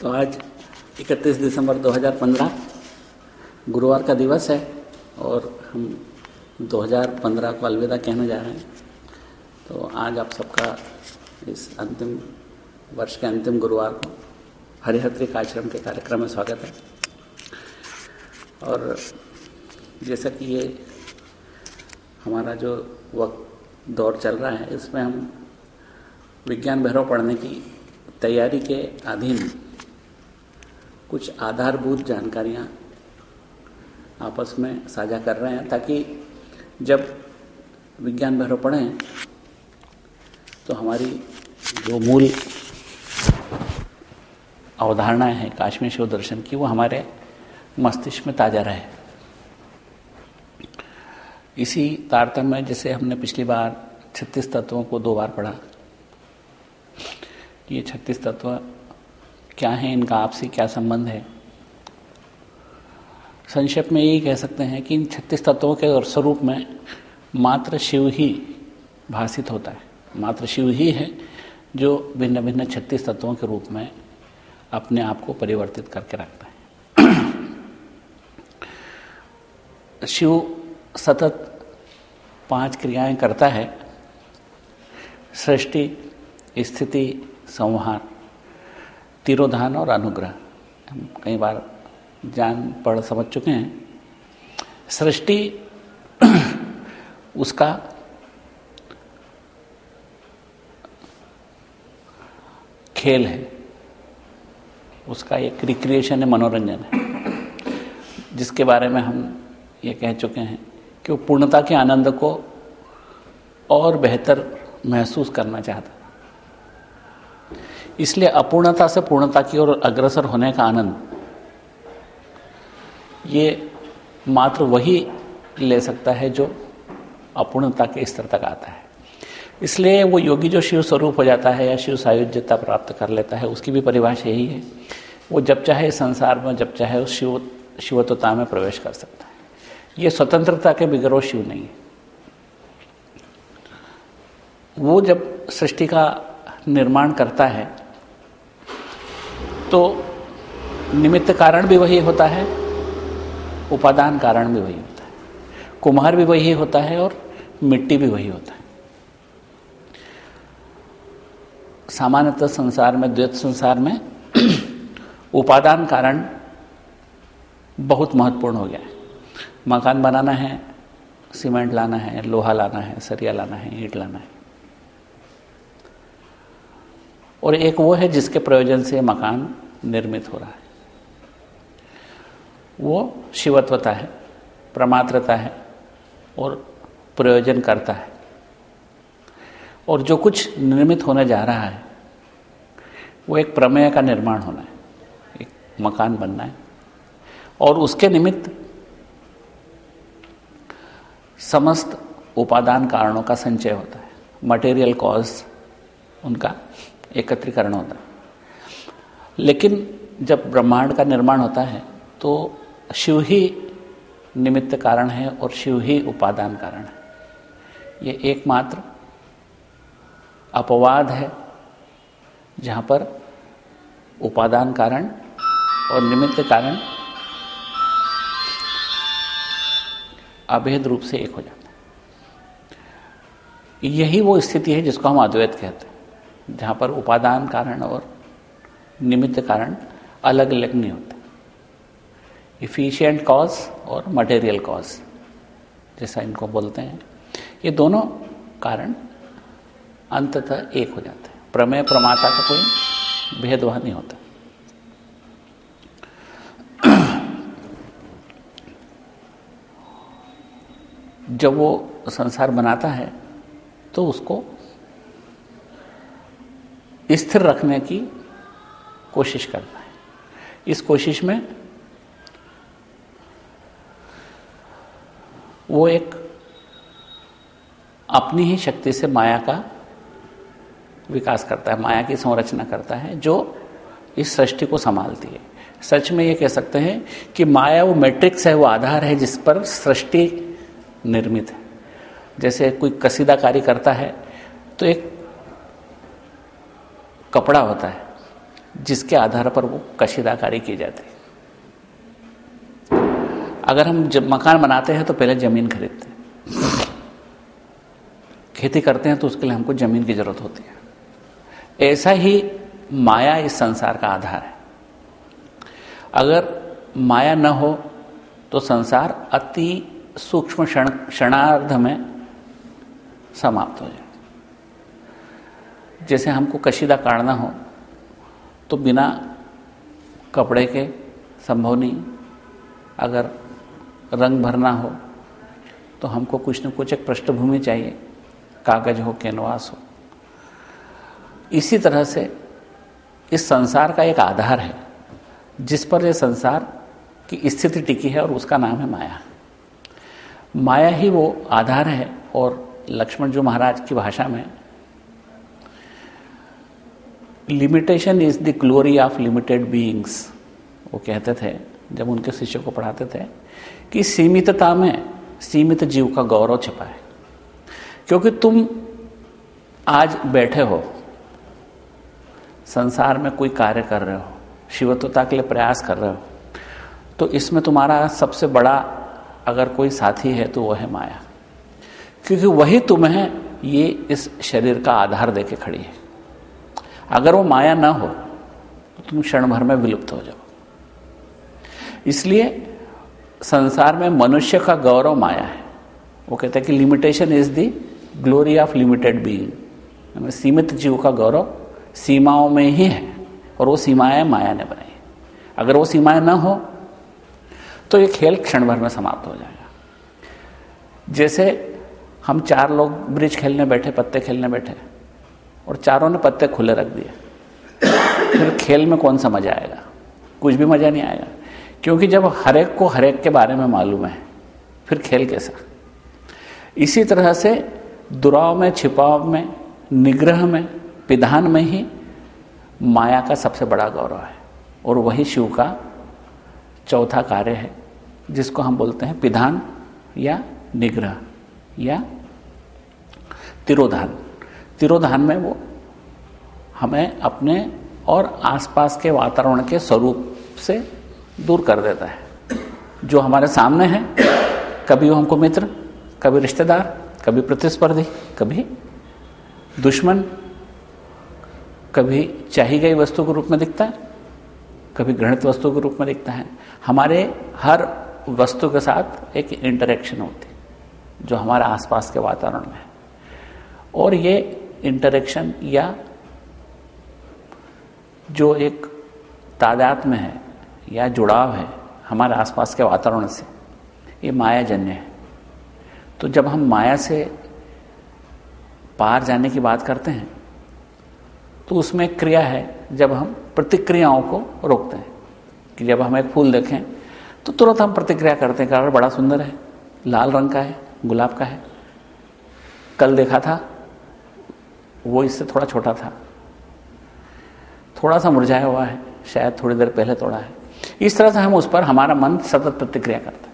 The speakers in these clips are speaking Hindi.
तो आज 31 दिसंबर 2015 गुरुवार का दिवस है और हम 2015 को अलविदा कहने जा रहे हैं। तो आज आप सबका इस अंतिम वर्ष के अंतिम गुरुवार को हरिहत्रिक आश्रम के कार्यक्रम में स्वागत है। और जैसा कि ये हमारा जो वक्त दौर चल रहा है, इसमें हम विज्ञान भैरव पढ़ने की तैयारी के अधीन कुछ आधारभूत जानकारियाँ आपस में साझा कर रहे हैं ताकि जब विज्ञान भैरव पढ़ें तो हमारी जो मूल अवधारणाएँ हैं, काश्मीर शिव दर्शन की, वो हमारे मस्तिष्क में ताज़ा रहे। इसी तारतम्य जैसे हमने पिछली बार छत्तीस तत्वों को दो बार पढ़ा, ये छत्तीस तत्व क्या है इनका, आपसी क्या संबंध है? संक्षेप में यही कह सकते हैं कि इन छत्तीस तत्वों के स्वरूप में मात्र शिव ही भाषित होता है। मात्र शिव ही है जो भिन्न भिन्न छत्तीस तत्वों के रूप में अपने आप को परिवर्तित करके रखता है। शिव सतत पाँच क्रियाएँ करता है। सृष्टि, स्थिति, संहार। तिरोधान और अनुग्रह। हम कई बार जान, पढ़, समझ चुके हैं। सृष्टि उसका खेल है। उसका एक रिक्रिएशन है, मनोरंजन है। जिसके बारे में हम ये कह चुके हैं कि वो पूर्णता के आनंद को और बेहतर महसूस करना चाहता। इसलिए अपूर्णता से पूर्णता की ओर अग्रसर होने का आनंद। ये मात्र वही ले सकता है जो अपूर्णता के स्तर तक आता है। इसलिए वो योगी जो शिव स्वरूप हो जाता है या शिव सायुज्यता प्राप्त कर लेता है, उसकी भी परिभाषा यही है। वो जब चाहे संसार में, जब चाहे उस शिव, शिवत्वता में प्रवेश कर सकता है। ये स्वतंत्रता के बिगरो शिव नहीं है। वो जब सृष्टि का निर्माण करता है तो निमित्त कारण भी वही होता है, उपादान कारण भी वही होता है, कुम्हार भी वही होता है और मिट्टी भी वही होता है। सामान्यतः संसार में, द्वैत संसार में उपादान कारण बहुत महत्वपूर्ण हो गया है। मकान बनाना है, सीमेंट लाना है, लोहा लाना है, सरिया लाना है, ईट लाना है। और एक वो है जिसके प्रयोजन से मकान निर्मित हो रहा है। वो शिवत्वता है, प्रमात्रता है और प्रयोजन करता है। और जो कुछ निर्मित होने जा रहा है, वो एक प्रमेय का निर्माण होना है, एक मकान बनना है। और उसके निमित्त समस्त उपादान कारणों का संचय होता है। मटेरियल कॉज उनका एकत्रीकरण होता है। लेकिन जब ब्रह्मांड का निर्माण होता है तो शिव ही निमित्त कारण है और शिव ही उपादान कारण है। ये एकमात्र अपवाद है, जहाँ पर उपादान कारण और निमित्त कारण अभेद रूप से एक हो जाता है। यही वो स्थिति है जिसको हम अद्वैत कहते हैं, जहाँ पर उपादान कारण और निमित्त कारण अलग अलग नहीं होते। इफिशियंट कॉज और मटेरियल कॉज जैसा इनको बोलते हैं, ये दोनों कारण अंततः एक हो जाते हैं। प्रमेय प्रमाता का कोई भेदभाव नहीं होता। जब वो संसार बनाता है तो उसको स्थिर रखने की कोशिश करता है। इस कोशिश में वो एक अपनी ही शक्ति से माया का विकास करता है, माया की संरचना करता है, जो इस सृष्टि को संभालती है। सच में ये कह सकते हैं कि माया वो मैट्रिक्स है, वो आधार है, जिस पर सृष्टि निर्मित है। जैसे कोई कसीदाकारी करता है तो एक कपड़ा होता है जिसके आधार पर वो कशीदाकारी की जाती है। अगर हम जब मकान बनाते हैं तो पहले ज़मीन खरीदते हैं। खेती करते हैं तो उसके लिए हमको ज़मीन की ज़रूरत होती है। ऐसा ही माया इस संसार का आधार है। अगर माया न हो तो संसार अति सूक्ष्म क्षणार्ध में समाप्त हो जाए। जैसे हमको कशीदा काटना हो तो बिना कपड़े के संभव नहीं। अगर रंग भरना हो तो हमको कुछ न कुछ एक पृष्ठभूमि चाहिए, कागज़ हो, कैनवास हो। इसी तरह से इस संसार का एक आधार है, जिस पर यह संसार की स्थिति टिकी है और उसका नाम है माया। माया ही वो आधार है और लक्ष्मण जो महाराज की भाषा में limitation is the glory of limited beings वो कहते थे, जब उनके शिष्यों को पढ़ाते थे, कि सीमितता में सीमित जीव का गौरव छिपा है। क्योंकि तुम आज बैठे हो, संसार में कोई कार्य कर रहे हो, शिवत्वता के लिए प्रयास कर रहे हो तो इसमें तुम्हारा सबसे बड़ा अगर कोई साथी है तो वह है माया। क्योंकि वही तुम्हें ये इस शरीर का आधार देके खड़ी है। अगर वो माया ना हो तो तुम क्षण भर में विलुप्त हो जाओ। इसलिए संसार में मनुष्य का गौरव माया है। वो कहते हैं कि limitation is the glory of limited being सीमित जीव का गौरव सीमाओं में ही है, और वो सीमाएँ माया ने बनाई अगर वो सीमाएँ ना हो तो ये खेल क्षण भर में समाप्त हो जाएगा। जैसे हम चार लोग ब्रिज खेलने बैठे, पत्ते खेलने बैठे और चारों ने पत्ते खुले रख दिए। फिर खेल में कौन सा मज़ा आएगा? कुछ भी मज़ा नहीं आएगा। क्योंकि जब हरेक को हरेक के बारे में मालूम है, फिर खेल कैसा? इसी तरह से दुराव में, छिपाव में, निग्रह में, पिधान में ही माया का सबसे बड़ा गौरव है। और वही शिव का चौथा कार्य है, जिसको हम बोलते हैं पिधान या निग्रह या तिरोधान। तिरोधान में वो, हमें अपने और आसपास के वातावरण के स्वरूप से दूर कर देता है। जो हमारे सामने है, कभी वो हमको मित्र, कभी रिश्तेदार, कभी प्रतिस्पर्धी, कभी दुश्मन, कभी चाही गई वस्तु के रूप में दिखता है, कभी घृणित वस्तु के रूप में दिखता है। हमारे हर वस्तु के साथ एक इंटरेक्शन होती है, जो हमारे आसपास के वातावरण में है। और ये इंटरेक्शन या जो एक तादाद में है या जुड़ाव है हमारे आसपास के वातावरण से, ये माया जन्य है। तो जब हम माया से पार जाने की बात करते हैं तो उसमें क्रिया है जब हम प्रतिक्रियाओं को रोकते हैं कि जब हम एक फूल देखें तो तुरंत हम प्रतिक्रिया करते हैं कारण बड़ा सुंदर है, लाल रंग का है, गुलाब का है, कल देखा था वो इससे थोड़ा छोटा था। थोड़ा सा मुरझाया हुआ है, शायद थोड़ी देर पहले तोड़ा है। इस तरह से हम उस पर हमारा मन सतत प्रतिक्रिया करता है।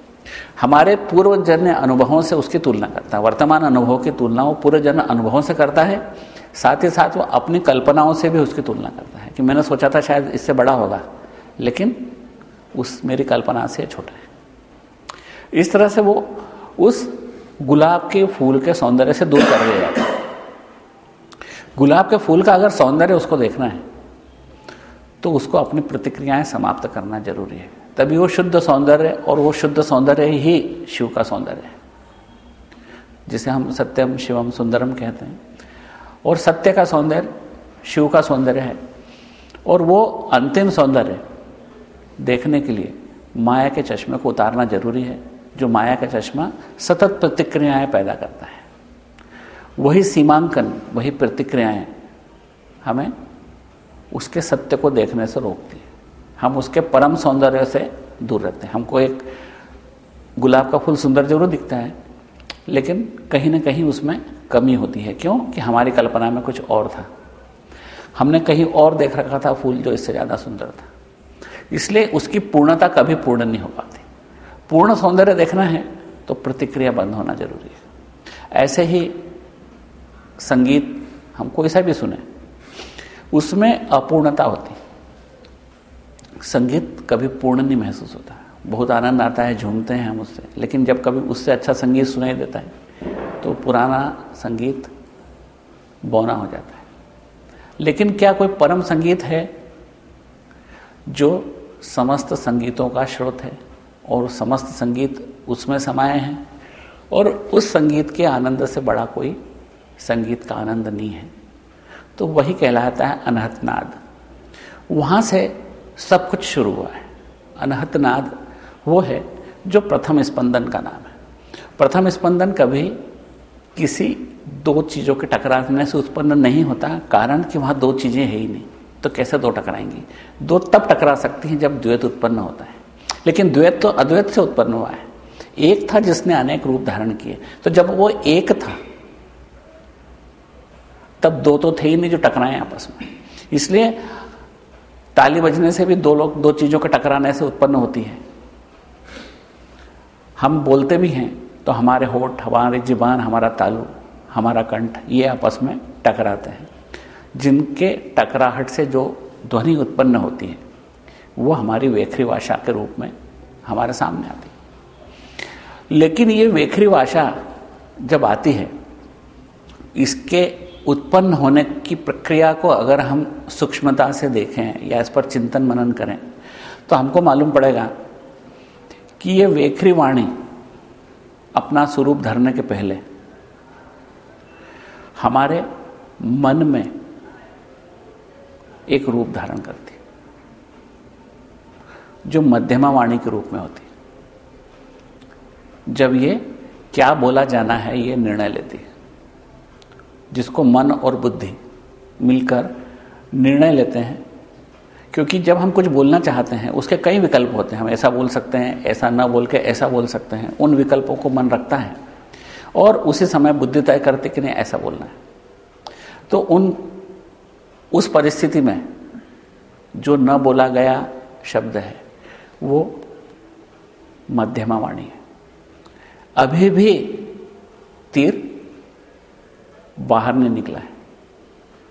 हमारे पूर्वजन्य अनुभवों से उसकी तुलना करता है। वर्तमान अनुभव की तुलना वो पूर्व जन्य अनुभवों से करता है, साथ ही साथ वो अपनी कल्पनाओं से भी उसकी तुलना करता है कि मैंने सोचा था शायद इससे बड़ा होगा, लेकिन उस मेरी कल्पना से छोटा है। इस तरह से वो उस गुलाब के फूल के सौंदर्य से दूर कर दिया गुलाब के फूल का अगर सौंदर्य उसको देखना है तो उसको अपनी प्रतिक्रियाएँ समाप्त करना ज़रूरी है। तभी वो शुद्ध सौंदर्य और वो शुद्ध सौंदर्य ही शिव का सौंदर्य है। जिसे हम सत्यम शिवम सुंदरम कहते हैं। और सत्य का सौंदर्य, शिव का सौंदर्य है। और वो अंतिम सौंदर्य देखने के लिए माया के चश्मे को उतारना ज़रूरी है, जो माया का चश्मा सतत प्रतिक्रियाएँ पैदा करता है। वही सीमांकन, वही प्रतिक्रियाएँ हमें उसके सत्य को देखने से रोकती है। हम उसके परम सौंदर्य से दूर रहते हैं। हमको एक गुलाब का फूल सुंदर ज़रूर दिखता है, लेकिन कहीं ना कहीं उसमें कमी होती है। क्यों? कि हमारी कल्पना में कुछ और था। हमने कहीं और देख रखा था फूल जो इससे ज़्यादा सुंदर था। इसलिए उसकी पूर्णता कभी पूर्ण नहीं हो पाती। पूर्ण सौंदर्य देखना है तो प्रतिक्रिया बंद होना ज़रूरी है। ऐसे ही संगीत हम कोई सा भी सुने, उसमें अपूर्णता होती। संगीत कभी पूर्ण नहीं महसूस होता। बहुत आनंद आता है, झूमते हैं हम उससे, लेकिन जब कभी उससे अच्छा संगीत सुनाई देता है तो पुराना संगीत बौना हो जाता है। लेकिन क्या कोई परम संगीत है जो समस्त संगीतों का स्रोत है और समस्त संगीत उसमें समाये हैं? और उस संगीत के आनंद से बड़ा कोई संगीत का आनंद नहीं है। तो वही कहलाता है अनहतनाद। वहाँ से सब कुछ शुरू हुआ है। अनहतनाद वो है जो प्रथम स्पंदन का नाम है। प्रथम स्पंदन कभी किसी दो चीज़ों के टकराने से उत्पन्न नहीं होता, कारण कि वहाँ दो चीज़ें है ही नहीं। तो कैसे दो टकराएँगी? दो तब टकरा सकती हैं जब द्वैत उत्पन्न होता है। लेकिन द्वैत तो अद्वैत से उत्पन्न हुआ है। एक था जिसने अनेक रूप धारण किए। तो जब वो एक था तब दो तो थे ही नहीं जो टकराए आपस में। इसलिए ताली बजने से भी दो लोग, दो चीज़ों के टकराने से उत्पन्न होती है। हम बोलते भी हैं तो हमारे होठ, हमारी जीवान हमारा तालु, हमारा कंठ, ये आपस में टकराते हैं। जिनके टकराहट से जो ध्वनि उत्पन्न होती है, वो हमारी वेखरी भाषा के रूप में हमारे सामने आती है। लेकिन ये वेखरी भाषा जब आती है, इसके उत्पन्न होने की प्रक्रिया को अगर हम सूक्ष्मता से देखें या इस पर चिंतन मनन करें तो हमको मालूम पड़ेगा कि ये वेखरी वाणी अपना स्वरूप धरने के पहले हमारे मन में एक रूप धारण करती जो मध्यमा वाणी के रूप में होती जब ये क्या बोला जाना है, ये निर्णय लेती है। जिसको मन और बुद्धि मिलकर निर्णय लेते हैं। क्योंकि जब हम कुछ बोलना चाहते हैं, उसके कई विकल्प होते हैं। हम ऐसा बोल सकते हैं, ऐसा न बोल के ऐसा बोल सकते हैं। उन विकल्पों को मन रखता है। और उसी समय बुद्धि तय करते कि नहीं, ऐसा बोलना है। तो उन, उस परिस्थिति में जो न बोला गया शब्द है, वो मध्यमा वाणी है। अभी भी तीर बाहर नहीं निकला है।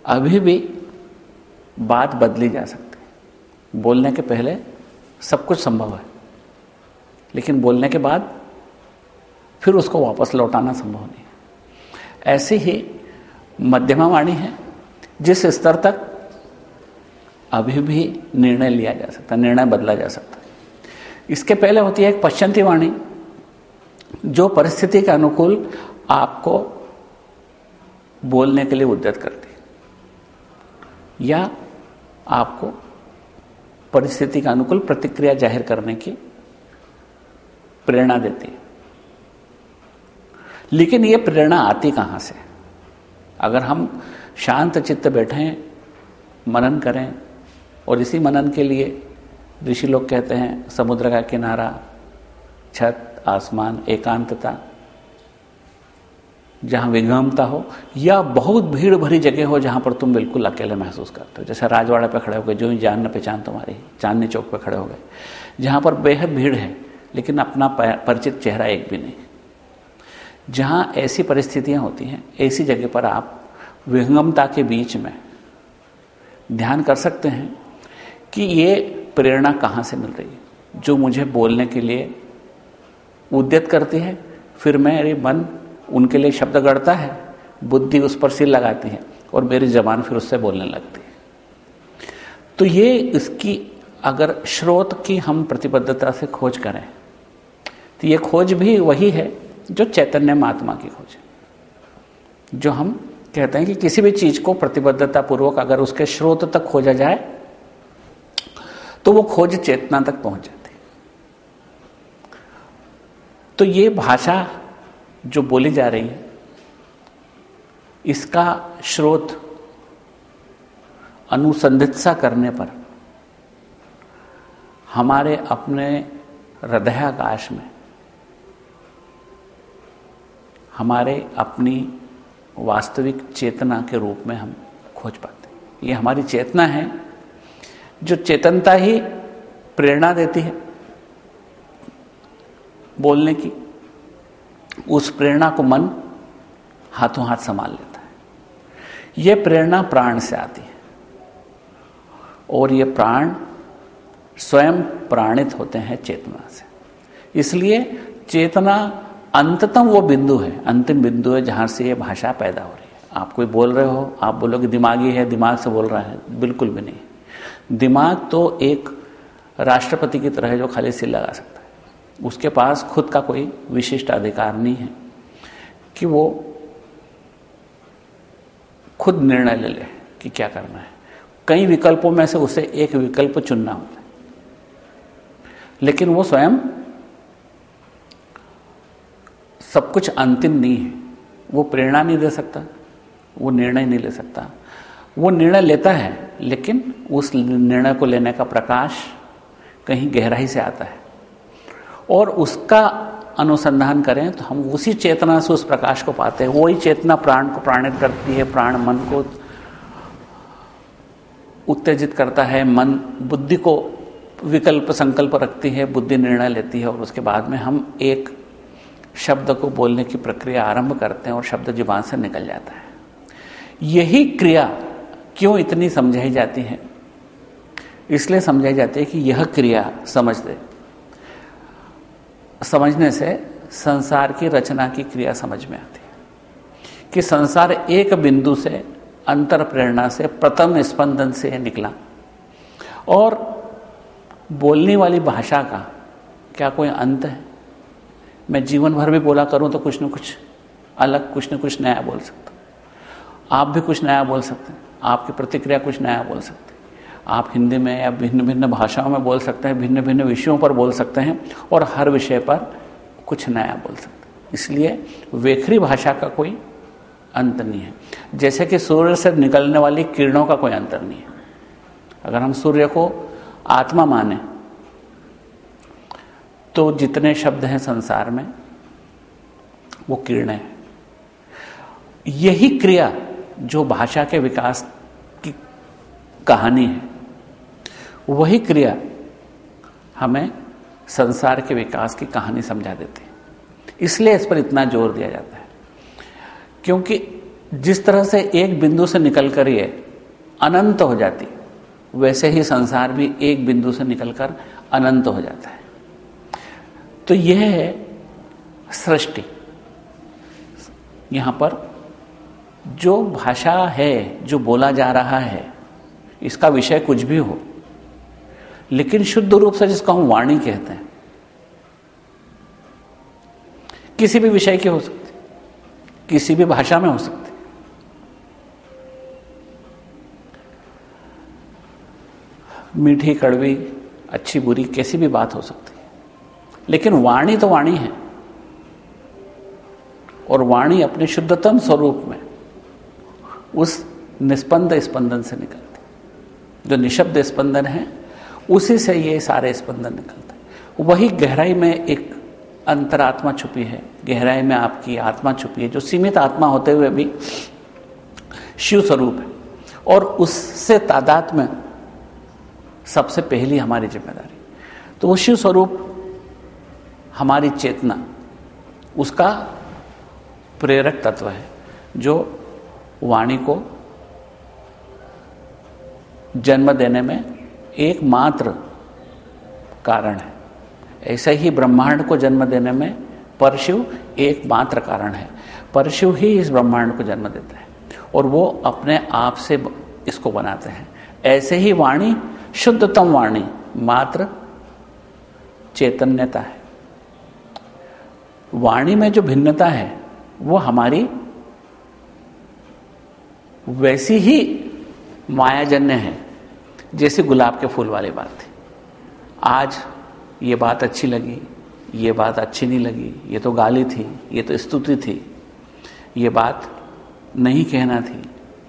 अभी भी बात बदली जा सकती है। बोलने के पहले सब कुछ संभव है। लेकिन बोलने के बाद फिर उसको वापस लौटाना संभव नहीं है। ऐसी ही मध्यमा वाणी है जिस स्तर तक अभी भी निर्णय लिया जा सकता है, निर्णय बदला जा सकता है। इसके पहले होती है एक पश्चंती वाणी, जो परिस्थिति के अनुकूल आपको बोलने के लिए उद्यत करती या आपको परिस्थिति के अनुकूल प्रतिक्रिया ज़ाहिर करने की प्रेरणा देती लेकिन यह प्रेरणा आती कहाँ से? अगर हम शांत चित्त बैठे, मनन करें, और इसी मनन के लिए ऋषि लोग कहते हैं, समुद्र का किनारा, छत, आसमान, एकांतता जहाँ विगमता हो, या बहुत भीड़ भरी जगह हो जहाँ पर तुम बिल्कुल अकेले महसूस करते हो। जैसे राजवाड़ा पे खड़े हो गए जो ही जान न पहचान तुम्हारी, चांदनी चौक पे खड़े हो गए। जहाँ पर बेहद भीड़ है, लेकिन अपना परिचित चेहरा एक भी नहीं। जहाँ ऐसी परिस्थितियाँ होती हैं, ऐसी जगह पर आप विहंगमता के बीच में ध्यान कर सकते हैं कि ये प्रेरणा कहाँ से मिल रही है। जो मुझे बोलने के लिए उद्यत करती है, फिर मेरे मन उनके लिए शब्द गढ़ता है, बुद्धि उस पर सिर लगाती है और मेरी जबान फिर उससे बोलने लगती है। तो ये इसकी अगर स्रोत की हम प्रतिबद्धता से खोज करें तो ये खोज भी वही है जो चैतन्य महात्मा की खोज है। जो हम कहते हैं कि किसी भी चीज़ को प्रतिबद्धता पूर्वक अगर उसके स्रोत तक खोजा जाए तो वो खोज चेतना तक पहुँच जाती है। तो ये भाषा जो बोली जा रही है, इसका स्रोत अनुसंधित सा करने पर, हमारे अपने हृदयाकाश में, हमारे अपनी वास्तविक चेतना के रूप में हम खोज पाते ये हमारी चेतना है, जो चेतनता ही प्रेरणा देती है बोलने की। उस प्रेरणा को मन हाथों हाथ संभाल लेता है। यह प्रेरणा प्राण से आती है। और यह प्राण स्वयं प्राणित होते हैं चेतना से। इसलिए चेतना अंततम वो बिंदु है, अंतिम बिंदु है जहाँ से ये भाषा पैदा हो रही है। आप कोई बोल रहे हो, आप बोलोगे दिमागी है, दिमाग से बोल रहा है, बिल्कुल भी नहीं। दिमाग तो एक राष्ट्रपति की तरह है जो खाली सिल लगा सकता उसके पास खुद का कोई विशिष्ट अधिकार नहीं है कि वो खुद निर्णय ले ले कि क्या करना है। कई विकल्पों में से उसे एक विकल्प चुनना होता है। लेकिन वो स्वयं सब कुछ अंतिम नहीं है। वो प्रेरणा नहीं दे सकता, वो निर्णय नहीं ले सकता। वो निर्णय लेता है, लेकिन उस निर्णय को लेने का प्रकाश कहीं गहराई से आता है। और उसका अनुसंधान करें तो हम उसी चेतना से उस प्रकाश को पाते हैं। वही चेतना प्राण को प्राणित करती है, प्राण मन को उत्तेजित करता है, मन बुद्धि को विकल्प, संकल्प रखती है, बुद्धि निर्णय लेती है, और उसके बाद में हम एक शब्द को बोलने की प्रक्रिया आरंभ करते हैं, और शब्द ज़ुबान से निकल जाता है। यही क्रिया क्यों इतनी समझाई जाती है? इसलिए समझाई जाती है कि यह क्रिया समझ दे। समझने से संसार की रचना की क्रिया समझ में आती है। कि संसार एक बिंदु से, अंतर प्रेरणा से, प्रथम स्पंदन से निकला। और बोलने वाली भाषा का क्या कोई अंत है? मैं जीवन भर भी बोला करूँ तो कुछ न कुछ अलग, कुछ न कुछ नया बोल सकता आप भी कुछ नया बोल सकते हैं। आपकी प्रतिक्रिया कुछ नया बोल सकते आप हिंदी में या भिन्न भिन्न भाषाओं में बोल सकते हैं, भिन्न भिन्न विषयों पर बोल सकते हैं और हर विषय पर कुछ नया बोल सकते हैं। इसलिए वेखरी भाषा का कोई अंत नहीं है। जैसे कि सूर्य से निकलने वाली किरणों का कोई अंतर नहीं है। अगर हम सूर्य को आत्मा माने तो जितने शब्द हैं संसार में, वो किरणें यही क्रिया जो भाषा के विकास की कहानी है। वही क्रिया हमें संसार के विकास की कहानी समझा देती है। इसलिए इस पर इतना ज़ोर दिया जाता है। क्योंकि जिस तरह से एक बिंदु से निकल कर ये अनंत हो जाती, वैसे ही संसार भी एक बिंदु से निकलकर अनंत हो जाता है। तो यह है सृष्टि। यहाँ पर जो भाषा है, जो बोला जा रहा है, इसका विषय कुछ भी हो लेकिन शुद्ध रूप से जिसको हम वाणी कहते हैं। किसी भी विषय की हो सकती, किसी भी भाषा में हो सकती। मीठी, कड़वी, अच्छी, बुरी, कैसी भी बात हो सकती है। लेकिन वाणी तो वाणी है। और वाणी अपने शुद्धतम स्वरूप में उस निस्पंद स्पंदन से निकलती जो निशब्द स्पंदन है उसी से ये सारे स्पंदन निकलते हैं। वही गहराई में एक अंतरात्मा छुपी है। गहराई में आपकी आत्मा छुपी है। जो सीमित आत्मा होते हुए भी शिव स्वरूप है। और उससे तादाद में सबसे पहली हमारी ज़िम्मेदारी। तो वो शिव स्वरूप, हमारी चेतना, उसका प्रेरक तत्व है, जो वाणी को जन्म देने में एकमात्र कारण है। ऐसे ही ब्रह्मांड को जन्म देने में परशिव एकमात्र कारण है। परशिव ही इस ब्रह्मांड को जन्म देते हैं और वो अपने आप से इसको बनाते हैं। ऐसे ही वाणी, शुद्धतम वाणी, मात्र चैतन्यता है। वाणी में जो भिन्नता है, वो हमारी वैसी ही मायाजन्य है। जैसे गुलाब के फूल वाली बात थी। आज ये बात अच्छी लगी, ये बात अच्छी नहीं लगी, ये तो गाली थी, ये तो स्तुति थी। ये बात नहीं कहना थी,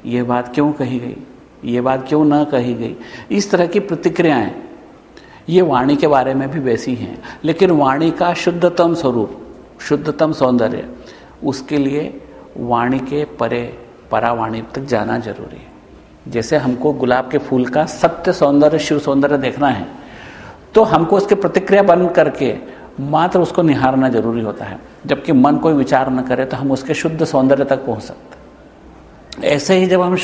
ये बात क्यों कही गई, ये बात क्यों ना कही गई? इस तरह की प्रतिक्रियाएँ, ये वाणी के बारे में भी वैसी हैं। लेकिन वाणी का शुद्धतम स्वरूप, शुद्धतम सौंदर्य, उसके लिए वाणी के परे परावाणी तक जाना ज़रूरी है। जैसे हमको गुलाब के फूल का सत्य सौंदर्य, शिव सौंदर्य देखना है तो हमको उसके प्रतिक्रिया बंद करके मात्र उसको निहारना ज़रूरी होता है। जबकि मन कोई विचार न करे तो हम उसके शुद्ध सौंदर्य तक पहुँच सकते ऐसे ही जब हम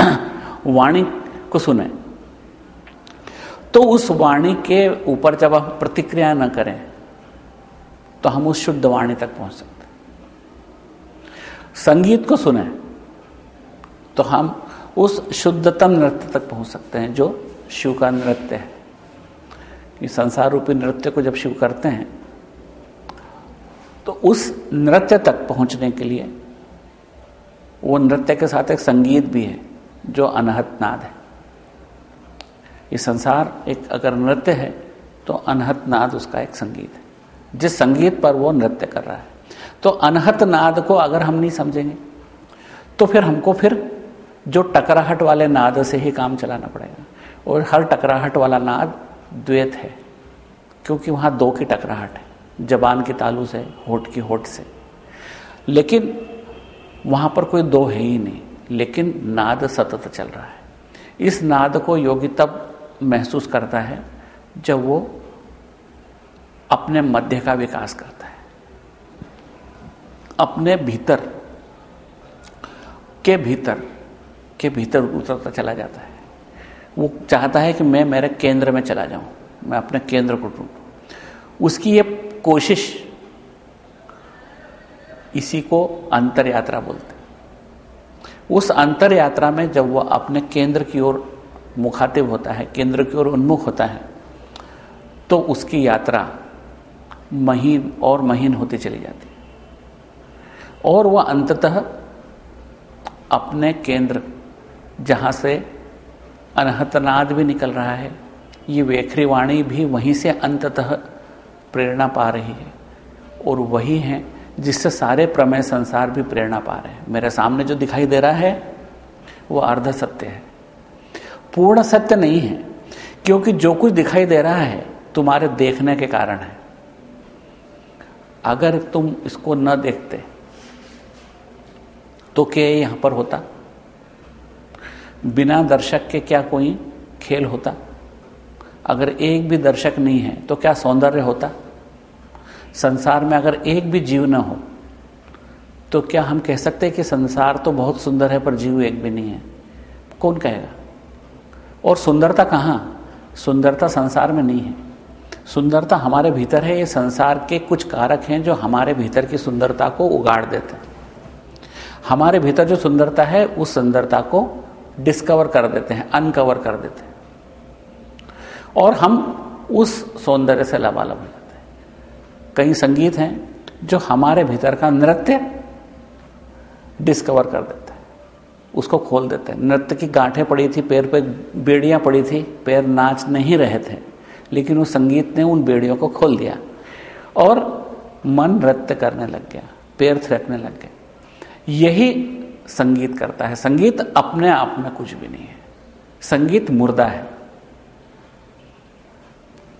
वाणी को सुने तो उस वाणी के ऊपर जब हम प्रतिक्रिया न करें तो हम उस शुद्ध वाणी तक पहुँच सकते संगीत को सुने तो हम उस शुद्धतम नृत्य तक पहुँच सकते हैं, जो शिव का नृत्य है। कि संसार रूपी नृत्य को जब शिव करते हैं तो उस नृत्य तक पहुँचने के लिए वो नृत्य के साथ एक संगीत भी है, जो अनहत नाद है। ये संसार एक अगर नृत्य है तो अनहत नाद उसका एक संगीत है। जिस संगीत पर वो नृत्य कर रहा है। तो अनहत नाद को अगर हम नहीं समझेंगे तो फिर हमको फिर जो टकराहट वाले नाद से ही काम चलाना पड़ेगा। और हर टकराहट वाला नाद द्वैत है, क्योंकि वहाँ दो की टकराहट है, जबान की तालू से होठ की होठ से। लेकिन वहाँ पर कोई दो है ही नहीं, लेकिन नाद सतत चल रहा है। इस नाद को योगी तब महसूस करता है, जब वो अपने मध्य का विकास करता है। अपने भीतर, के भीतर के भीतर उतरता चला जाता है। वो चाहता है कि मैं मेरे केंद्र में चला जाऊँ, मैं अपने केंद्र को ढूंढूं। उसकी ये कोशिश इसी को अंतर यात्रा बोलते उस अंतर यात्रा में जब वह अपने केंद्र की ओर मुखातिब होता है, केंद्र की ओर उन्मुख होता है तो उसकी यात्रा महीन और महीन होती चली जाती है। और वह अंततः अपने केंद्र जहाँ से अनहतनाद भी निकल रहा है, ये वेखरी वाणी भी वहीं से अंततः प्रेरणा पा रही है। और वही है जिससे सारे प्रमेय संसार भी प्रेरणा पा रहे हैं। मेरे सामने जो दिखाई दे रहा है, वो अर्ध सत्य है। पूर्ण सत्य नहीं है, क्योंकि जो कुछ दिखाई दे रहा है, तुम्हारे देखने के कारण है। अगर तुम इसको न देखते तो क्या यहाँ पर होता? बिना दर्शक के क्या कोई खेल होता? अगर एक भी दर्शक नहीं है तो क्या सौंदर्य होता? संसार में अगर एक भी जीव न हो तो क्या हम कह सकते हैं कि संसार तो बहुत सुंदर है, पर जीव एक भी नहीं है? कौन कहेगा? और सुंदरता कहाँ? सुंदरता संसार में नहीं है। सुंदरता हमारे भीतर है, ये संसार के कुछ कारक हैं जो हमारे भीतर की सुंदरता को उगाड़ देते हैं। हमारे भीतर जो सुंदरता है, उस सुंदरता को डिस्कवर कर देते हैं अनकवर कर देते हैं। और हम उस सौंदर्य से लबालब हो जाते हैं। कई संगीत हैं जो हमारे भीतर का नृत्य डिस्कवर कर देते हैं। उसको खोल देते हैं। नृत्य की गांठें पड़ी थी, पैर पे बेड़ियाँ पड़ी थी, पैर नाच नहीं रहे थे, लेकिन उस संगीत ने उन बेड़ियों को खोल दिया। और मन नृत्य करने लग गया, पैर थिरकने लग गए यही संगीत करता है। संगीत अपने आप में कुछ भी नहीं है। संगीत मुर्दा है।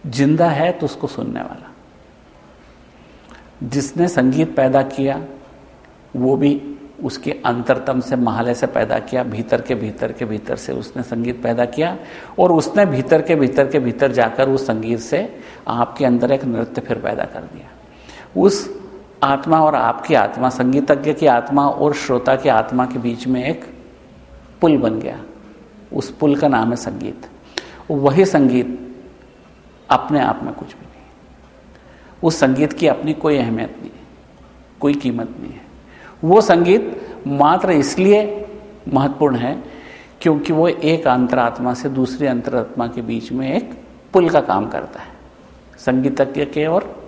ज़िंदा है तो उसको सुनने वाला। जिसने संगीत पैदा किया, वो भी उसके अंतरतम से महालय से पैदा किया, भीतर के भीतर के भीतर से उसने संगीत पैदा किया और उसने भीतर के भीतर के भीतर जाकर उस संगीत से आपके अंदर एक नृत्य फिर पैदा कर दिया। उस आत्मा और आपकी आत्मा, संगीतज्ञ की आत्मा और श्रोता की आत्मा के बीच में एक पुल बन गया। उस पुल का नाम है संगीत। वही संगीत अपने आप में कुछ भी नहीं। उस संगीत की अपनी कोई अहमियत नहीं कोई कीमत नहीं है। वो संगीत मात्र इसलिए महत्वपूर्ण है क्योंकि वो एक अंतरात्मा से दूसरी अंतरात्मा के बीच में एक पुल का काम करता है। संगीतज्ञ के और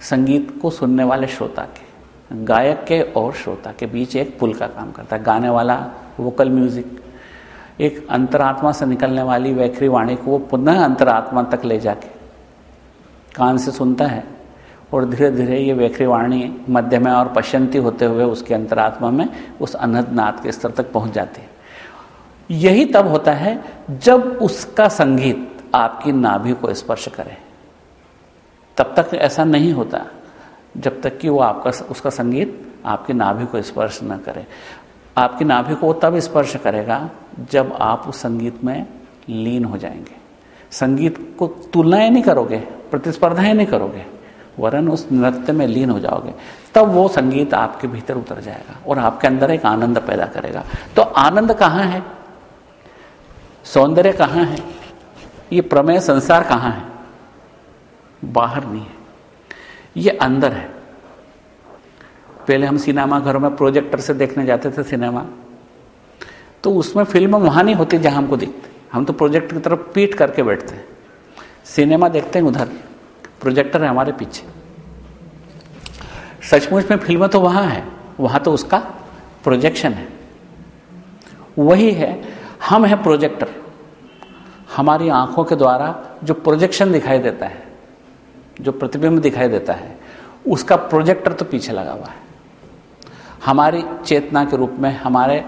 संगीत को सुनने वाले श्रोता के, गायक के और श्रोता के बीच एक पुल का काम करता है। गाने वाला वोकल म्यूज़िक एक अंतरात्मा से निकलने वाली वैखरी वाणी को वो पुनः अंतरात्मा तक ले जाके कान से सुनता है और धीरे धीरे ये वैखरी वाणी मध्य में और पश्यंती होते हुए उसके अंतरात्मा में उस अनहदनाथ के स्तर तक पहुँच जाती है। यही तब होता है जब उसका संगीत आपकी नाभि को स्पर्श करे। तब तक ऐसा नहीं होता, जब तक कि वो आपका उसका संगीत आपकी नाभि को स्पर्श न करे। आपकी नाभि को वो तब स्पर्श करेगा, जब आप उस संगीत में लीन हो जाएँगे। संगीत को तुलनाएँ नहीं करोगे प्रतिस्पर्धाएँ नहीं करोगे, वरन उस नृत्य में लीन हो जाओगे। तब वो संगीत आपके भीतर उतर जाएगा और आपके अंदर एक आनंद पैदा करेगा। तो आनंद कहाँ है? सौंदर्य कहाँ है? ये प्रमेय संसार कहाँ है? बाहर नहीं है। ये अंदर है। पहले हम सिनेमा घरों में प्रोजेक्टर से देखने जाते थे सिनेमा। तो उसमें फ़िल्म वहाँ नहीं होती जहाँ हमको दिखते। हम तो प्रोजेक्ट की तरफ़ पीट करके बैठते हैं। सिनेमा देखते हैं उधर। प्रोजेक्टर है हमारे पीछे। सचमुच में फ़िल्म तो वहाँ है। वहाँ तो उसका प्रोजेक्शन है। वही है, हम हैं प्रोजेक्टर। हमारी आँखों के द्वारा जो प्रोजेक्शन दिखाई देता है जो प्रतिबिंब दिखाई देता है, उसका प्रोजेक्टर तो पीछे लगा हुआ है। हमारी चेतना के रूप में, हमारे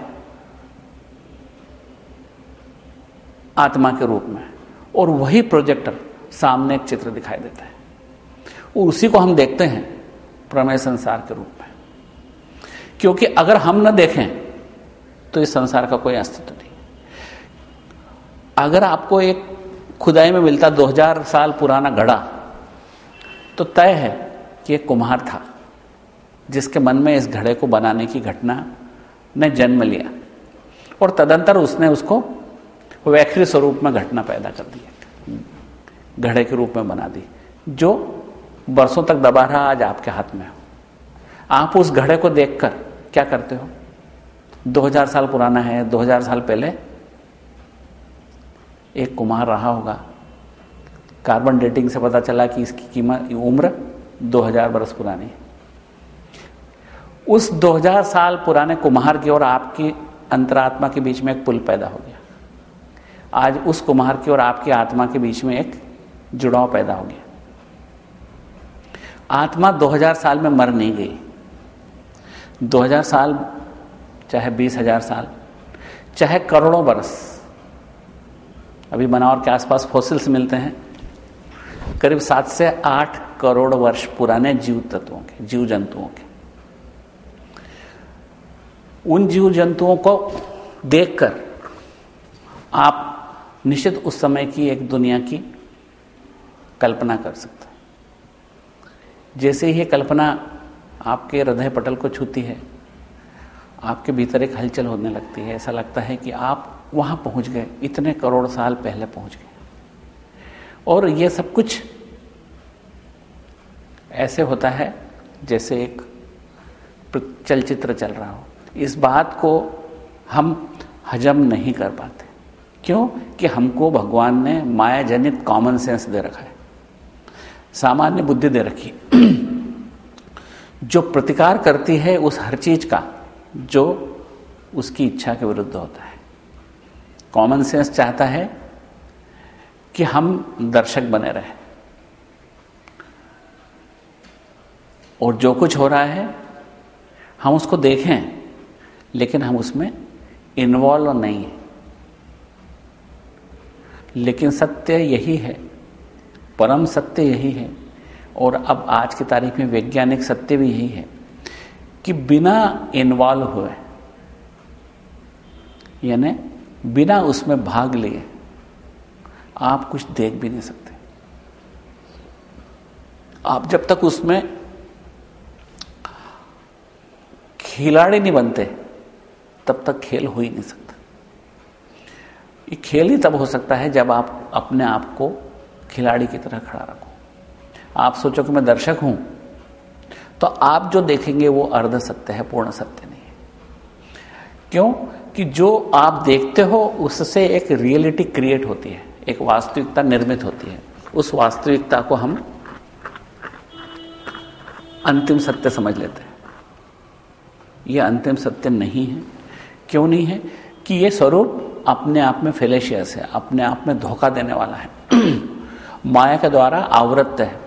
आत्मा के रूप में, और वही प्रोजेक्टर सामने एक चित्र दिखाई देता है। उसी को हम देखते हैं, प्रमेय संसार के रूप में। क्योंकि अगर हम न देखें तो इस संसार का कोई अस्तित्व नहीं। अगर आपको एक खुदाई में मिलता 2000 साल पुराना घड़ा तो तय है कि एक कुम्हार था, जिसके मन में इस घड़े को बनाने की घटना ने जन्म लिया और तदंतर उसने उसको वैखरी स्वरूप में घटना पैदा कर दी, घड़े के रूप में बना दी, जो बरसों तक दबा रहा आज आपके हाथ में हो। आप उस घड़े को देखकर क्या करते हो? 2000 साल पुराना है 2000 साल पहले एक कुमार रहा होगा कार्बन डेटिंग से पता चला कि इसकी कीमत उम्र 2000 बरस पुरानी है। उस 2000 साल पुराने कुम्हार की और आपकी अंतरात्मा के बीच में एक पुल पैदा हो गया। आज उस कुम्हार की और आपकी आत्मा के बीच में एक जुड़ाव पैदा हो गया। आत्मा 2000 साल में मर नहीं गई। 2000 साल, चाहे बीस हज़ार साल, चाहे करोड़ों बरस। अभी मनावर के आसपास फॉसिल्स मिलते हैं। करीब सात से आठ करोड़ वर्ष पुराने जीव तत्वों के जीव जंतुओं के। उन जीव जंतुओं को देखकर आप निश्चित उस समय की एक दुनिया की कल्पना कर सकते हैं। जैसे ही कल्पना आपके हृदय पटल को छूती है, आपके भीतर एक हलचल होने लगती है। ऐसा लगता है कि आप वहाँ पहुँच गए, इतने करोड़ साल पहले पहुँच गए। और ये सब कुछ ऐसे होता है जैसे एक चलचित्र चल रहा हो। इस बात को हम हजम नहीं कर पाते। क्यों? कि हमको भगवान ने माया जनित कॉमन सेंस दे रखा है। सामान्य बुद्धि दे रखी जो प्रतिकार करती है उस हर चीज़ का, जो उसकी इच्छा के विरुद्ध होता है। कॉमन सेंस चाहता है कि हम दर्शक बने रहें। और जो कुछ हो रहा है, हम उसको देखें, लेकिन हम उसमें इन्वॉल्व नहीं है। लेकिन सत्य यही है, परम सत्य यही है, और अब आज की तारीख में वैज्ञानिक सत्य भी यही है, कि बिना इन्वॉल्व हुए, यानी बिना उसमें भाग लिए आप कुछ देख भी नहीं सकते। आप जब तक उसमें खिलाड़ी नहीं बनते, तब तक खेल हो ही नहीं सकता। ये खेल ही तब हो सकता है जब आप अपने आप को खिलाड़ी की तरह खड़ा रखो। आप सोचो कि मैं दर्शक हूँ तो आप जो देखेंगे वो अर्ध सत्य है, पूर्ण सत्य नहीं है। क्यों? कि जो आप देखते हो, उससे एक रियलिटी क्रिएट होती है। एक वास्तविकता निर्मित होती है। उस वास्तविकता को हम अंतिम सत्य समझ लेते हैं। यह अंतिम सत्य नहीं है। क्यों नहीं है? कि यह स्वरूप अपने आप में फेलेशियस है, अपने आप में धोखा देने वाला है। माया के द्वारा आवृत है।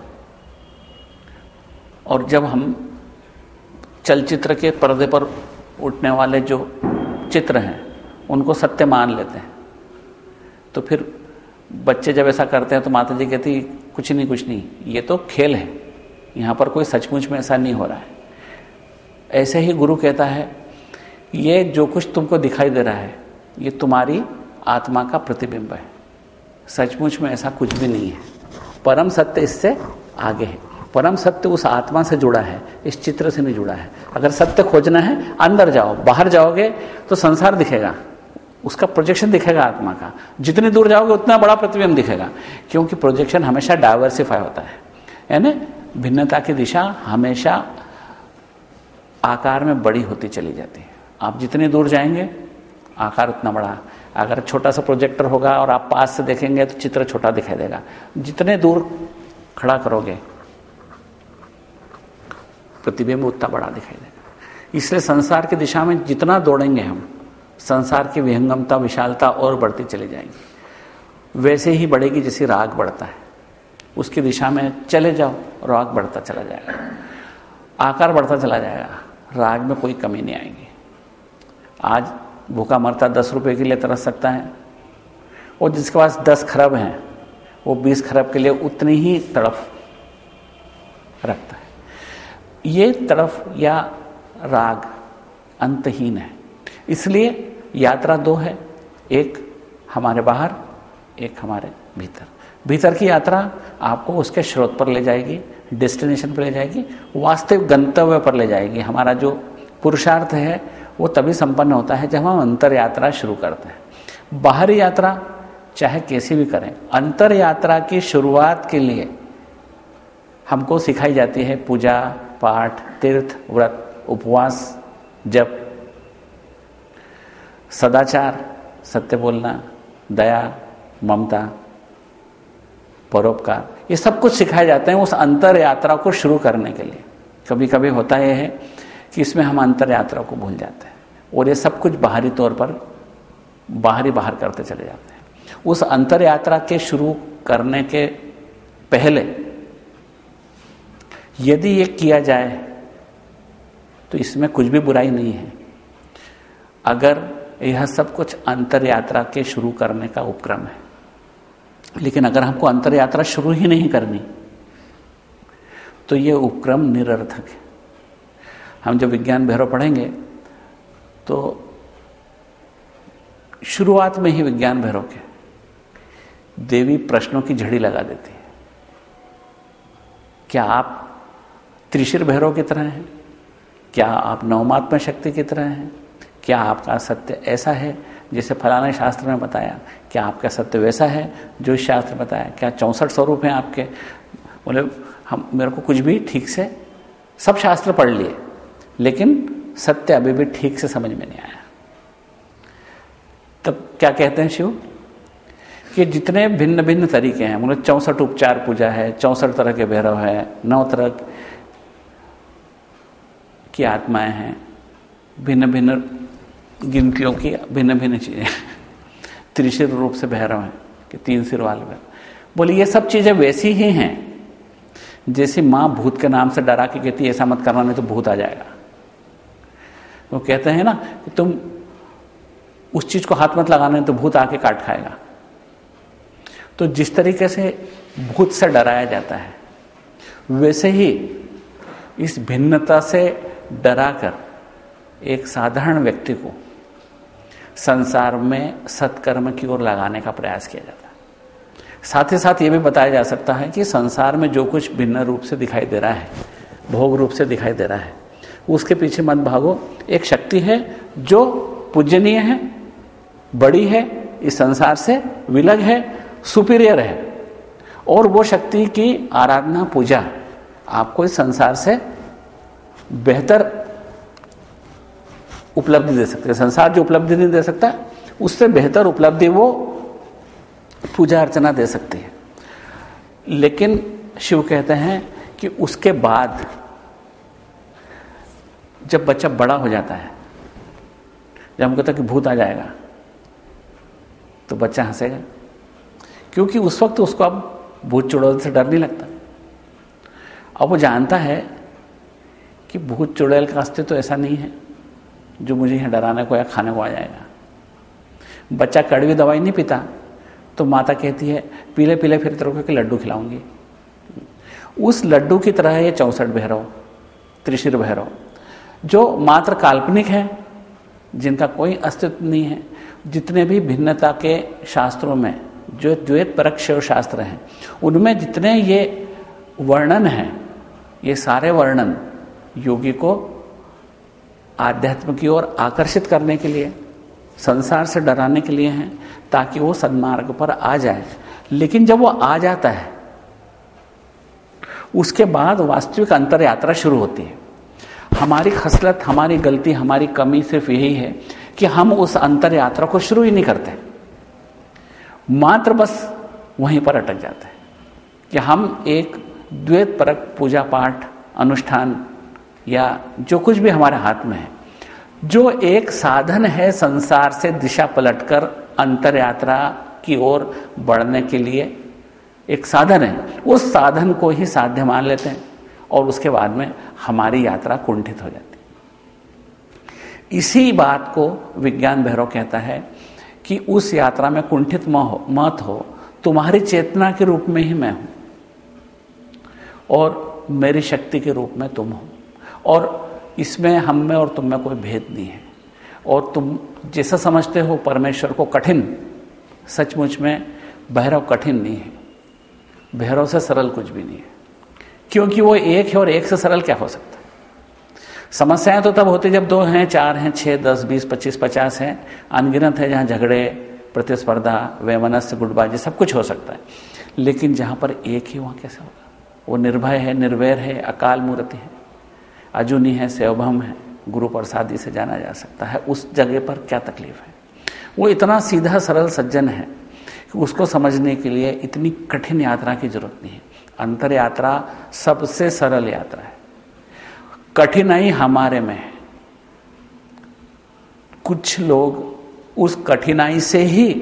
और जब हम चलचित्र के पर्दे पर उठने वाले जो चित्र हैं, उनको सत्य मान लेते हैं तो फिर बच्चे जब ऐसा करते हैं तो माता जी कहती, कुछ नहीं कुछ नहीं, ये तो खेल है। यहाँ पर कोई सचमुच में ऐसा नहीं हो रहा है। ऐसे ही गुरु कहता है, ये जो कुछ तुमको दिखाई दे रहा है, ये तुम्हारी आत्मा का प्रतिबिंब है। सचमुच में ऐसा कुछ भी नहीं है। परम सत्य इससे आगे है। परम सत्य उस आत्मा से जुड़ा है, इस चित्र से नहीं जुड़ा है। अगर सत्य खोजना है, अंदर जाओ, बाहर जाओगे तो संसार दिखेगा। उसका प्रोजेक्शन दिखेगा आत्मा का। जितनी दूर जाओगे, उतना बड़ा प्रतिबिंब दिखेगा। क्योंकि प्रोजेक्शन हमेशा डाइवर्सिफाई होता है। यानी भिन्नता की दिशा हमेशा आकार में बड़ी होती चली जाती है। आप जितने दूर जाएँगे, आकार उतना बड़ा। अगर छोटा सा प्रोजेक्टर होगा और आप पास से देखेंगे तो चित्र छोटा दिखाई देगा। जितने दूर खड़ा करोगे, प्रतिबिंब उतना बड़ा दिखाई देगा। इसलिए संसार की दिशा में जितना दौड़ेंगे हम संसार की विहंगमता, विशालता और बढ़ती चली जाएगी। वैसे ही बढ़ेगी जैसे राग बढ़ता है। उसकी दिशा में चले जाओ, राग बढ़ता चला जाएगा। आकार बढ़ता चला जाएगा। राग में कोई कमी नहीं आएगी। आज भूखा मरता दस रुपए के लिए तरस सकता है। और जिसके पास दस खरब हैं, वो बीस खरब के लिए उतनी ही तड़फ रखता है। ये तड़फ या राग अंतहीन है। इसलिए यात्रा दो है, एक हमारे बाहर, एक हमारे भीतर। भीतर की यात्रा आपको उसके स्रोत पर ले जाएगी, डेस्टिनेशन पर ले जाएगी, वास्तविक गंतव्य पर ले जाएगी। हमारा जो पुरुषार्थ है, वो तभी संपन्न होता है जब हम अंतर यात्रा शुरू करते हैं। बाहरी यात्रा, चाहे कैसी भी करें, अंतर यात्रा की शुरुआत के लिए हमको सिखाई जाती है पूजा, पाठ, तीर्थ, व्रत, उपवास, जप सदाचार, सत्य बोलना, दया, ममता, परोपकार, ये सब कुछ सिखाए जाते हैं उस अंतर यात्रा को शुरू करने के लिए। कभी कभी होता यह है कि इसमें हम अंतर यात्रा को भूल जाते हैं और ये सब कुछ बाहरी तौर पर बाहरी बाहर करते चले जाते हैं। उस अंतर यात्रा के शुरू करने के पहले यदि ये किया जाए तो इसमें कुछ भी बुराई नहीं है। अगर यह सब कुछ अंतर यात्रा के शुरू करने का उपक्रम है। लेकिन अगर हमको अंतर यात्रा शुरू ही नहीं करनी तो ये उपक्रम निरर्थक है। हम जब विज्ञान भैरव पढ़ेंगे तो शुरुआत में ही विज्ञान भैरव के देवी प्रश्नों की झड़ी लगा देती है। क्या आप त्रिशिर भैरव की तरह हैं? क्या आप नवमात्मा शक्ति की तरह हैं? क्या आपका सत्य ऐसा है? जैसे फलाने शास्त्र में बताया, क्या आपका सत्य वैसा है? जो इस शास्त्र बताया, क्या चौंसठ स्वरूप हैं आपके? बोले, हम, मेरे को कुछ भी ठीक से, सब शास्त्र पढ़ लिए, लेकिन सत्य अभी भी ठीक से समझ में नहीं आया। तब क्या कहते हैं शिव? कि जितने भिन्न भिन्न तरीके हैं मतलब चौंसठ उपचार पूजा है, चौंसठ तरह के भैरव है, नौ तरह की आत्माएँ हैं भिन्न भिन्न गिनतियों की भिन्न भिन्न चीज़ें। त्रिशिर रूप से भैरव हैं कि तीन सिर वाले भैरव बोले, ये सब चीज़ें वैसी ही हैं, जैसे माँ भूत के नाम से डरा के कहती ऐसा मत करना, नहीं तो भूत आ जाएगा। वो तो कहते हैं ना कि तुम उस चीज़ को हाथ मत लगाना तो भूत आके काट खाएगा। तो जिस तरीके से भूत से डराया जाता है, वैसे ही इस भिन्नता से डराकर एक साधारण व्यक्ति को संसार में सत्कर्म की ओर लगाने का प्रयास किया जाता है। साथ ही साथ ये भी बताया जा सकता है कि संसार में जो कुछ भिन्न रूप से दिखाई दे रहा है, भोग रूप से दिखाई दे रहा है, उसके पीछे मत भागो। एक शक्ति है जो पूजनीय है, बड़ी है, इस संसार से विलग है, सुपीरियर है। और वो शक्ति की आराधना पूजा आपको इस संसार से बेहतर उपलब्धि दे सकते संसार जो उपलब्धि नहीं दे सकता, उससे बेहतर उपलब्धि वो पूजा अर्चना दे सकती है। लेकिन शिव कहते हैं कि उसके बाद जब बच्चा बड़ा हो जाता है, जब हम कहते हैं कि भूत आ जाएगा तो बच्चा हंसेगा। क्योंकि उस वक्त उसको अब भूत चुड़ैल से डर नहीं लगता। अब वो जानता है कि भूत चुड़ैल का अस्तित्व तो ऐसा नहीं है। जो मुझे यहाँ डराने को या खाने को आ जाएगा। बच्चा कड़वी दवाई नहीं पीता तो माता कहती है, पीले पीले, फिर तरह के लड्डू खिलाऊँगी। उस लड्डू की तरह ये चौंसठ भैरव, त्रिशिर भैरव, जो मात्र काल्पनिक है, जिनका कोई अस्तित्व नहीं है, जितने भी भिन्नता के शास्त्रों में, जो द्वैत परक शिव शास्त्र हैं, उनमें जितने ये वर्णन हैं, ये सारे वर्णन योगी को आध्यात्म की ओर आकर्षित करने के लिए, संसार से डराने के लिए हैं, ताकि वो सन्मार्ग पर आ जाए। लेकिन जब वो आ जाता है, उसके बाद वास्तविक अंतर यात्रा शुरू होती है। हमारी खसलत, हमारी गलती, हमारी कमी सिर्फ़ यही है कि हम उस अंतर यात्रा को शुरू ही नहीं करते। मात्र बस वहीं पर अटक जाते हैं कि हम एक द्वैत परक पूजा पाठ, अनुष्ठान या जो कुछ भी हमारे हाथ में है, जो एक साधन है संसार से दिशा पलटकर अंतर यात्रा की ओर बढ़ने के लिए एक साधन है, उस साधन को ही साध्य मान लेते हैं और उसके बाद में हमारी यात्रा कुंठित हो जाती है। इसी बात को विज्ञान भैरव कहता है कि उस यात्रा में कुंठित मत हो, तुम्हारी चेतना के रूप में ही मैं हूँ और मेरी शक्ति के रूप में तुम हो। और इसमें हम में और तुम में कोई भेद नहीं है। और तुम जैसा समझते हो परमेश्वर को कठिन, सचमुच में भैरव कठिन नहीं है। भैरव से सरल कुछ भी नहीं है। क्योंकि वो एक है और एक से सरल क्या हो सकता है? समस्याएँ तो तब होती जब दो हैं, चार हैं छः दस, बीस, पच्चीस, पचास हैं। अनगिनत है जहाँ झगड़े, प्रतिस्पर्धा, वैमनस्य, गुटबाजी सब कुछ हो सकता है। लेकिन जहाँ पर एक ही, वहाँ कैसे होगा? वो निर्भय है, निर्वैर है, अकाल मूर्ति है। अजुनी है सेवभम है, गुरु प्रसादी से जाना जा सकता है। उस जगह पर क्या तकलीफ़ है? वो इतना सीधा सरल सज्जन है कि उसको समझने के लिए इतनी कठिन यात्रा की ज़रूरत नहीं है। अंतर यात्रा सबसे सरल यात्रा है। कठिनाई हमारे में है। कुछ लोग उस कठिनाई से ही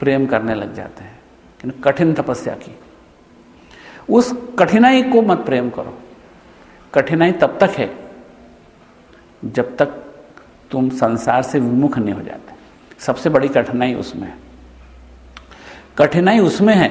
प्रेम करने लग जाते हैं। कठिन तपस्या की। उस कठिनाई को मत प्रेम करो। कठिनाई तब तक है जब तक तुम संसार से विमुख नहीं हो जाते। सबसे बड़ी कठिनाई उसमें है। कठिनाई उसमें है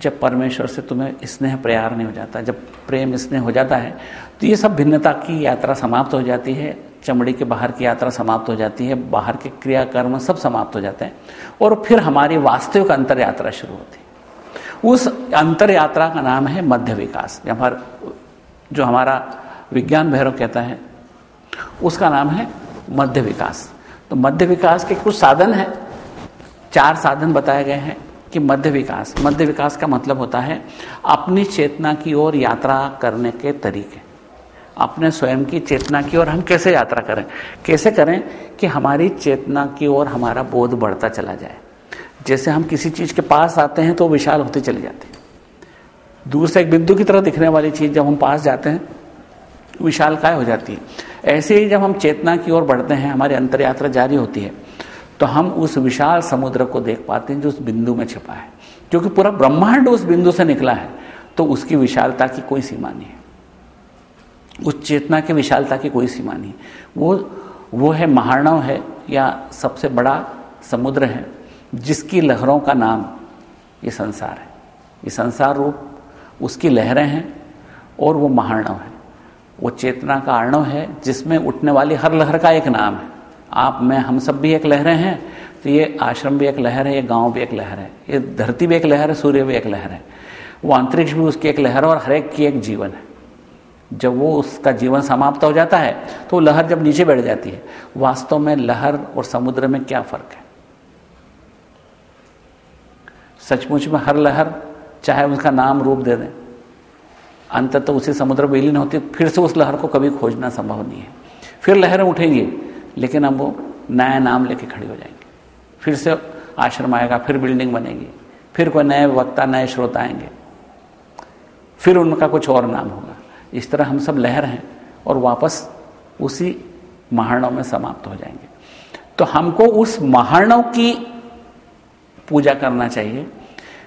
जब परमेश्वर से तुम्हें स्नेह प्यार नहीं हो जाता, जब प्रेम स्नेह हो जाता है तो ये सब भिन्नता की यात्रा समाप्त हो जाती है, चमड़ी के बाहर की यात्रा समाप्त हो जाती है, बाहर के क्रियाकर्म सब समाप्त हो जाते हैं, और फिर हमारी वास्तविक अंतर यात्रा शुरू होती है। उस अंतर यात्रा का नाम है मध्य विकास हमारा जो हमारा विज्ञान भैरव कहता है, उसका नाम है मध्य विकास। तो मध्य विकास के कुछ साधन हैं। चार साधन बताए गए हैं कि मध्य विकास। मध्य विकास का मतलब होता है अपनी चेतना की ओर यात्रा करने के तरीके। अपने स्वयं की चेतना की ओर हम कैसे यात्रा करें? कैसे करें कि हमारी चेतना की ओर हमारा बोध बढ़ता चला जाए? जैसे हम किसी चीज़ के पास आते हैं तो विशाल होती चली जाते। है दूर से एक बिंदु की तरह दिखने वाली चीज़ जब हम पास जाते हैं, विशाल काय हो जाती है। ऐसे ही जब हम चेतना की ओर बढ़ते हैं, हमारी अंतर यात्रा जारी होती है तो हम उस विशाल समुद्र को देख पाते हैं जो उस बिंदु में छिपा है। क्योंकि पूरा ब्रह्मांड उस बिंदु से निकला है तो उसकी विशालता की कोई सीमा नहीं है। उस चेतना की विशालता की कोई सीमा नहीं वो वो है महारणव है या सबसे बड़ा समुद्र है, जिसकी लहरों का नाम ये संसार है। ये संसार रूप उसकी लहरें हैं और वो महारणव है। वो चेतना का अर्णव है, जिसमें उठने वाली हर लहर का एक नाम है। आप, मैं, हम सब भी एक लहरें हैं तो ये आश्रम भी एक लहर है, ये गाँव भी एक लहर है, ये धरती भी एक लहर है, सूर्य भी एक लहर है। वो अंतरिक्ष भी उसकी एक लहर है और हर एक की एक जीवन है। जब वो उसका जीवन समाप्त हो जाता है तो लहर जब नीचे बैठ जाती है, वास्तव में लहर और समुद्र में क्या फ़र्क है? सचमुच में हर लहर चाहे उसका नाम रूप दे दें। अंत तो उसी समुद्र में विलीन होती फिर से उस लहर को कभी खोजना संभव नहीं है। फिर लहरें उठेंगी, लेकिन अब वो नया नाम लेके खड़ी हो जाएँगे। फिर से आश्रम आएगा, फिर बिल्डिंग बनेगी, फिर कोई नए वक्ता, नए श्रोता आएँगे। फिर उनका कुछ और नाम होगा। इस तरह हम सब लहर हैं और वापस उसी महारणव में समाप्त हो जाएँगे। तो हमको उस महारणव की पूजा करना चाहिए।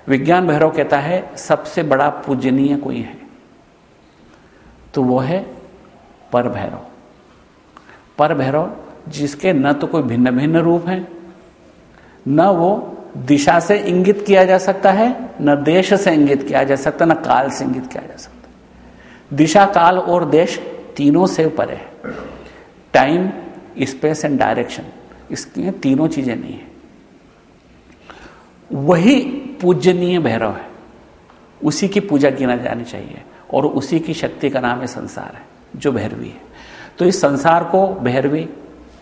विज्ञान भैरव कहता है, सबसे बड़ा पूजनीय कोई है तो वो है पर भैरव। पर भैरव, जिसके न तो कोई भिन्न भिन्न रूप है, न वो दिशा से इंगित किया जा सकता है, न देश से इंगित किया जा सकता है न काल से इंगित किया जा सकता। दिशा, काल और देश तीनों से परे है। टाइम, स्पेस एंड डायरेक्शन, इसकी तीनों चीज़ें नहीं है। वही पूजनीय भैरव है। उसी की पूजा की जानी चाहिए और उसी की शक्ति का नाम है संसार है, जो भैरवी है। तो इस संसार को भैरवी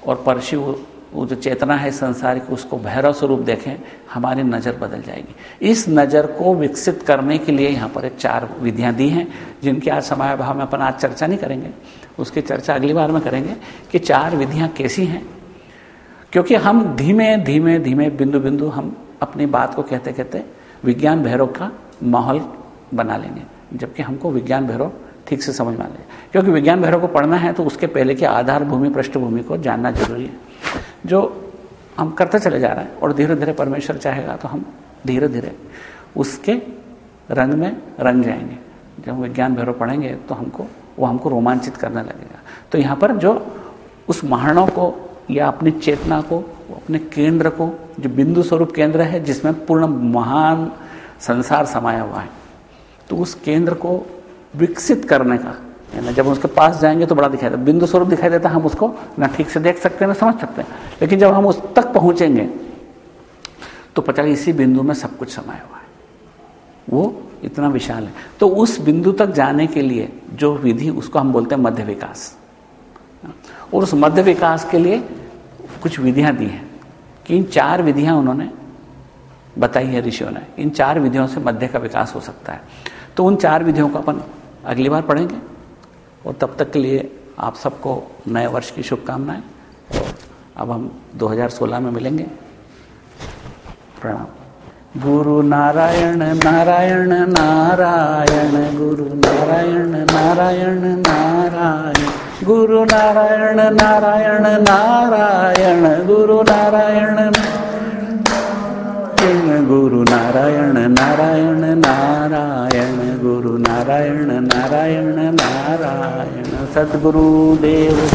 और परशु वो जो चेतना है संसार की, उसको भैरव स्वरूप देखें, हमारी नज़र बदल जाएगी। इस नज़र को विकसित करने के लिए यहाँ पर चार विधियाँ दी हैं, जिनकी आज समय भाव में अपन आज चर्चा नहीं करेंगे। उसकी चर्चा अगली बार में करेंगे कि चार विधियाँ कैसी हैं। क्योंकि हम धीमे धीमे धीमे, बिंदु बिंदु हम अपनी बात को कहते कहते विज्ञान भैरव का माहौल बना लेंगे, जबकि हमको विज्ञान भैरव ठीक से समझ में आ जाए। क्योंकि विज्ञान भैरव को पढ़ना है तो उसके पहले की आधार भूमि पृष्ठभूमि को जानना ज़रूरी है। जो हम करते चले जा रहे हैं, और धीरे धीरे परमेश्वर चाहेगा तो हम धीरे धीरे उसके रंग में रंग जाएँगे। जब विज्ञान भैरव पढ़ेंगे तो हमको, वो हमको रोमांचित करने लगेगा। तो यहाँ पर जो उस महारणों को, या अपनी चेतना को अपने केंद्र को, जो बिंदु स्वरूप केंद्र है, जिसमें पूर्ण महान संसार समाया हुआ है तो उस केंद्र को विकसित करने का है ना जब उसके पास जाएँगे तो बड़ा दिखाई देता बिंदु स्वरूप दिखाई देता हम उसको ना ठीक से देख सकते हैं ना समझ सकते। हैं लेकिन जब हम उस तक पहुँचेंगे तो पता इसी बिंदु में सब कुछ समाया हुआ है। वो इतना विशाल है। तो उस बिंदु तक जाने के लिए जो विधि, उसको हम बोलते हैं मध्य विकास। और उस मध्य विकास के लिए कुछ विधियाँ दी हैं। कि इन चार विधियाँ उन्होंने बताई है ऋषियों ने। इन चार विधियों से मध्य का विकास हो सकता है। तो उन चार विधियों को अपन अगली बार पढ़ेंगे और तब तक के लिए आप सबको नए वर्ष की शुभकामनाएँ। और अब हम 2016 में मिलेंगे। प्रणाम। गुरु नारायण नारायण नारायण, गुरु नारायण नारायण नारायण। गुरु नारायण नारायण नारायण, गुरु नारायण। गुरु नारायण नारायण नारायण, गुरु नारायण नारायण नारायण। सदगुरु देव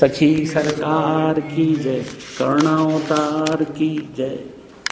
सखी सरकार की जय, कर्णावतार की जय।